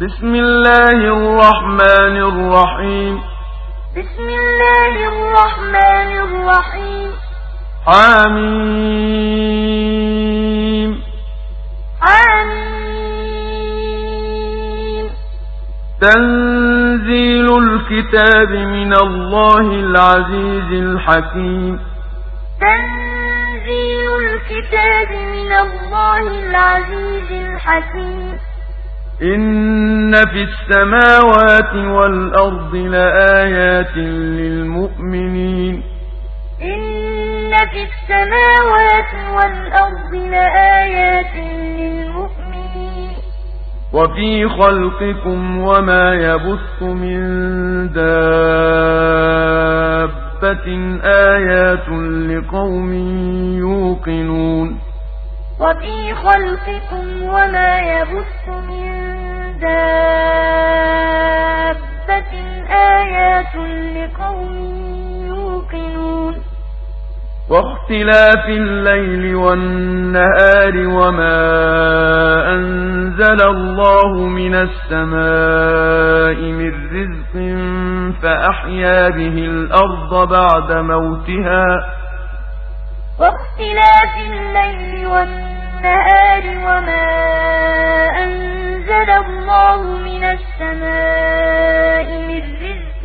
بسم الله الرحمن الرحيم. بسم الله الرحمن الرحيم حميم حميم تنزيل الكتاب من الله العزيز الحكيم. تنزيل الكتاب من الله العزيز الحكيم. إن في السماوات والأرض لآيات للمؤمنين إن في السماوات والأرض لآيات للمؤمنين وفي خلقكم وما يبث من دابة آيات لقوم يوقنون وفي خلقكم وما يبث من دابة آيات لقوم يوقنون. واختلاف الليل والنهار وما أنزل الله من السماء من رزق فأحيا به الأرض بعد موتها. واختلاف الليل والنهار وما أنزل الله من السماء من رزق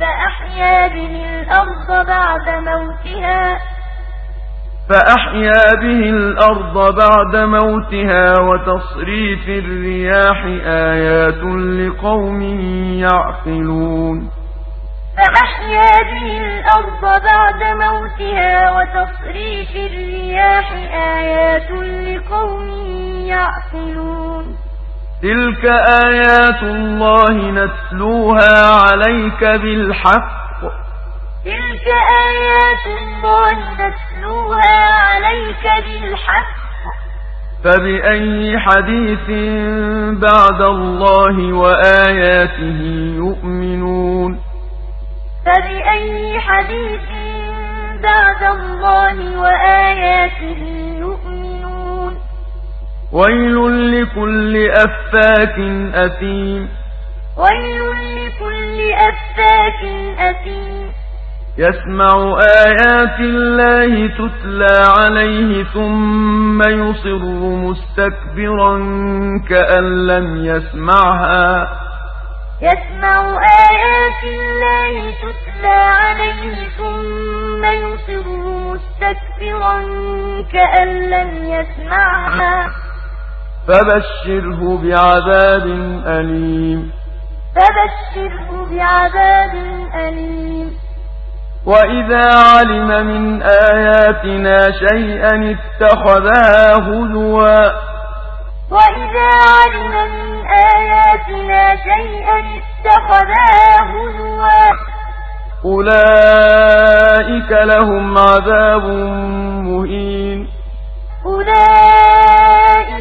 فأحيا به الأرض بعد موتها. فأحيا به الأرض بعد موتها وتصريف الرياح آيات لقوم يعقلون. فأحيا به الأرض بعد موتها وتصريف الرياح آيات لقوم يعقلون. تلك آيات الله نتلوها عليك بالحق. تلك آيات الله نتلوها عليك بالحق. فبأي حديث بعد الله وآياته يؤمنون؟ فبأي حديث بعد الله وآياته يؤمنون؟ ويل لكل أفاك أثيم ويل لكل أفاك أثيم يسمع آيات الله تتلى عليه ثم يصر مستكبرا كأن لم يسمعها يسمع آيات الله تتلى عليه ثم يصر مستكبرا كأن لم يسمعها فبشره بعذاب أليم. فبشره بعذاب أليم. وإذا علم من آياتنا شيئا اتخذها هزوا. وإذا علم من آياتنا شيئا اتخذها هزوا. أولئك لهم عذاب مهين. أولئك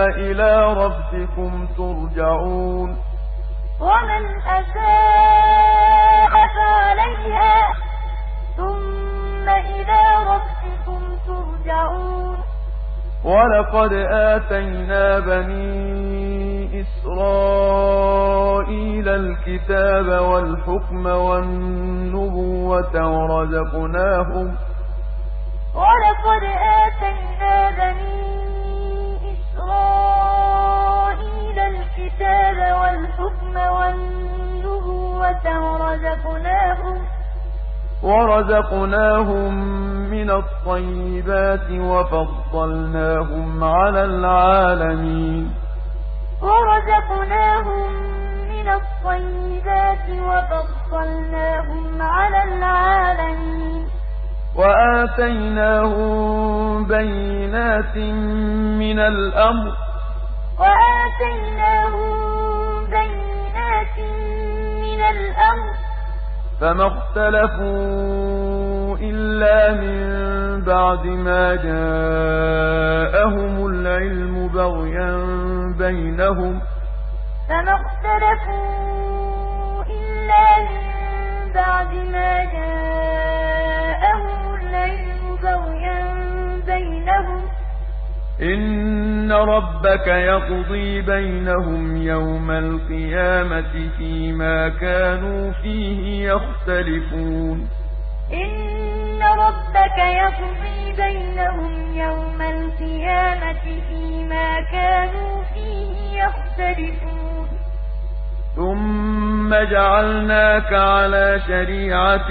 إِلَىٰ رَبِّكُمْ تُرْجَعُونَ. وَمَنْ أَسَاءَ فَعَلَيْهَا ثُمَّ إِلَىٰ رَبِّكُمْ تُرْجَعُونَ. وَلَقَدْ آتَيْنَا بَنِي إِسْرَائِيلَ الْكِتَابَ وَالْحُكْمَ وَالنُّبُوَّةَ وَرَزَقْنَاهُم. وَلَقَدْ آتَيْنَا الْكِتَابَ وَالْحُكْمَ وَالنُّبُوَّةَ وَرَزَقْنَاهُم وَرَزَقْنَاهُم مِّنَ الطَّيِّبَاتِ وَفَضَّلْنَاهُمْ عَلَى الْعَالَمِينَ. وَرَزَقْنَاهُم مِّنَ الطَّيِّبَاتِ وَفَضَّلْنَاهُمْ عَلَى الْعَالَمِينَ. وَآتَيْنَاهُم بَيِّنَاتٍ مِّنَ الْأَمْرِ ۖ. فَمَا اخْتَلَفُوا إِلَّا مِن بَعْدِ مَا جَاءَهُمُ الْعِلْمُ بَغْيًا بَيْنَهُمْ ۚ. فَمَا اخْتَلَفُوا إِلَّا مِن بَعْدِ مَا جَاءَهُمُ الْعِلْمُ بَغْيًا بَيْنَهُمْ ۚ. إِنَّ رَبَّكَ يَقْضِي بَيْنَهُمْ يَوْمَ الْقِيَامَةِ فِيمَا كَانُوا فِيهِ يَخْتَلِفُونَ إِنَّ رَبَّكَ يَقْضِي بَيْنَهُمْ يَوْمَ الْقِيَامَةِ فِيمَا كَانُوا فِيهِ يَخْتَلِفُونَ ثُمَّ جَعَلْنَاكَ عَلَىٰ شَرِيعَةٍ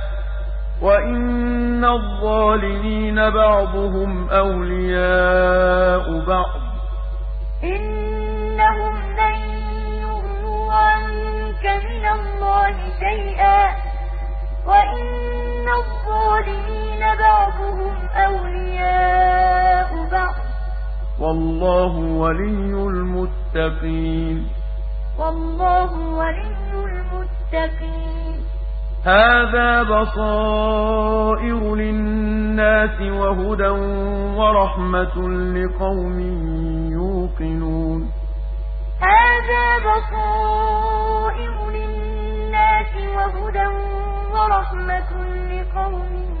وَإِنَّ الظَّالِمِينَ بَعْضُهُمْ أَوْلِيَاءُ بَعْضٍ ۖ. إِنَّهُمْ لَن يُغْنُوا عَنكَ مِنَ اللَّهِ شَيْئًا ۚ. وَإِنَّ الظَّالِمِينَ بَعْضُهُمْ أَوْلِيَاءُ بَعْضٍ ۖ. وَاللَّهُ وَلِيُّ الْمُتَّقِينَ. وَاللَّهُ وَلِيُّ الْمُتَّقِينَ. هَٰذَا بَصَائِرُ لِلنَّاسِ وَهُدًى وَرَحْمَةٌ لِّقَوْمٍ يُوقِنُونَ. هَٰذَا بَصَائِرُ لِلنَّاسِ وَهُدًى وَرَحْمَةٌ لِّقَوْمٍ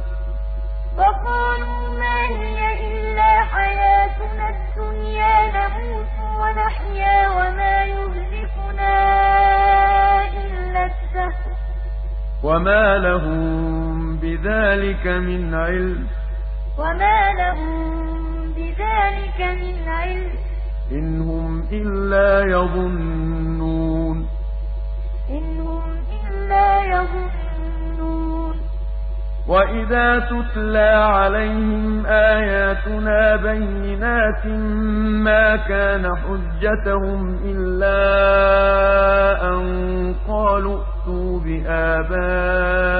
ونحيا وما يهلكنا إلا الدهر وما لهم بذلك من علم. وما لهم بذلك من علم. إن هم إلا يظنون. إن هم إلا يظنون. وإذا تتلى عليهم آياتنا بينات ما كان حجتهم إلا أن قالوا ائتوا بآبائنا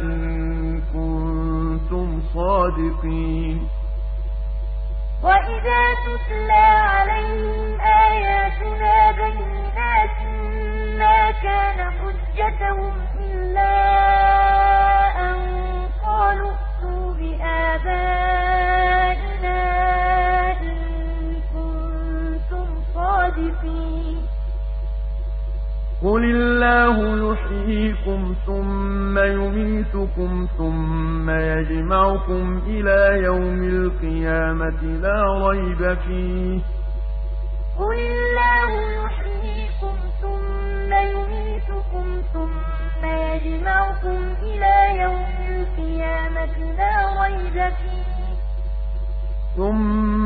إن كنتم صادقين وإذا تتلى عليهم آياتنا بينات ما كان حجتهم الله يحييكم ثم يميتكم ثم يجمعكم إلى يوم القيامة لا ريب فيه. قل الله يحييكم ثم يميتكم ثم يجمعكم إلى يوم القيامة لا ريب فيه. ثم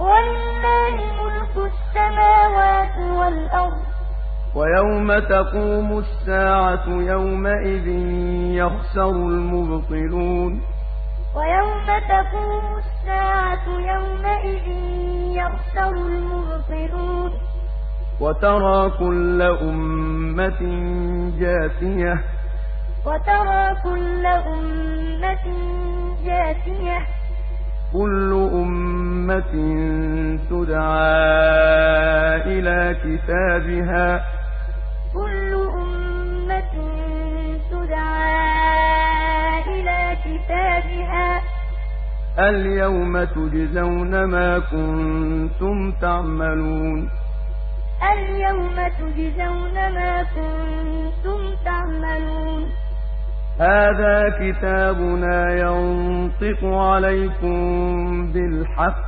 ولله ملك السماوات والأرض. ويوم تقوم الساعة يومئذ يخسر المبطلون. ويوم تقوم الساعة يومئذ يخسر المبطلون. وترى كل أمة جاثية. وترى كل أمة جاثية. كل أمة تدعى إلى كتابها. كل أمة تدعى إلى كتابها. اليوم تجزون ما كنتم تعملون. اليوم تجزون ما كنتم تعملون. هذا كتابنا ينطق عليكم بالحق.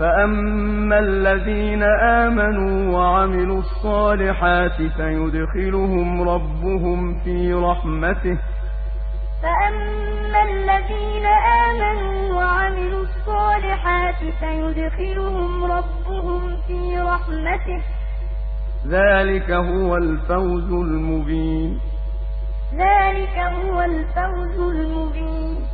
فأما الذين آمنوا وعملوا الصالحات فيدخلهم ربهم في رحمته. فأما الذين آمنوا وعملوا الصالحات فيدخلهم ربهم في رحمته. ذلك هو الفوز المبين. ذلك هو الفوز المبين.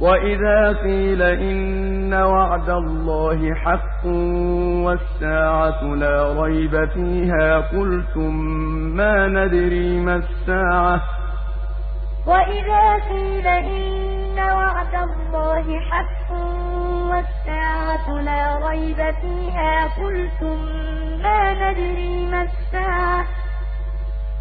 وإذا قيل إن وعد الله حق والساعة لا ريب فيها قلتم ما ندري ما الساعة وإذا قيل إن وعد الله حق والساعة لا ريب فيها قلتم ما ندري ما الساعة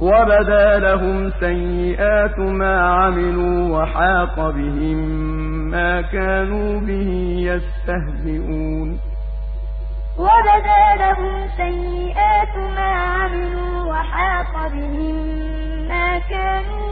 وبدا لهم سيئات ما عملوا وحاق بهم ما كانوا به يستهزئون وبدا لهم سيئات ما عملوا وحاق بهم ما كانوا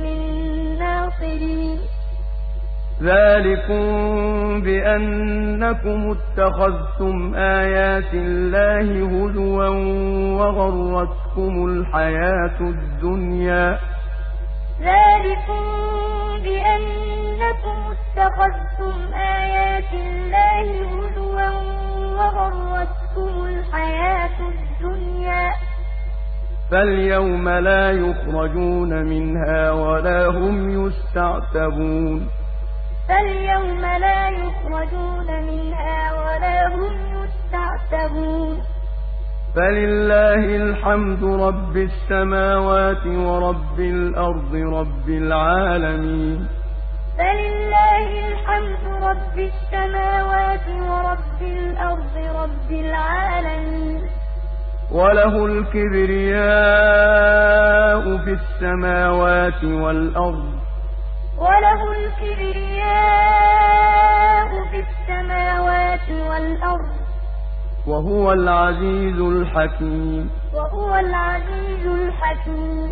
ناصرين ذلكم بأنكم اتخذتم آيات الله هزوا وغرتكم الحياة الدنيا. ذلكم بأنكم اتخذتم آيات الله هزوا وغرتكم الحياة الدنيا. فاليوم لا يخرجون منها ولا هم يستعتبون. فاليوم لا يخرجون منها ولا هم يستعتبون. فلله الحمد رب السماوات ورب الأرض رب العالمين. فلله الحمد رب السماوات ورب الأرض رب العالمين. وله الكبرياء في السماوات والأرض وله الكبرياء في السماوات والأرض وهو العزيز الحكيم وهو العزيز الحكيم